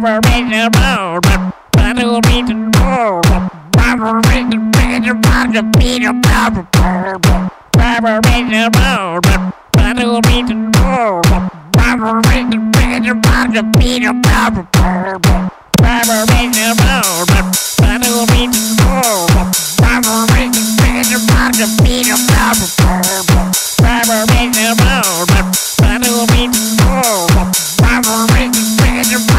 baba reading about, Bible reading about, Bible reading about the Peter Bible, Bible reading about, Bible reading about, Bible reading about the Peter Bible, Bible reading about.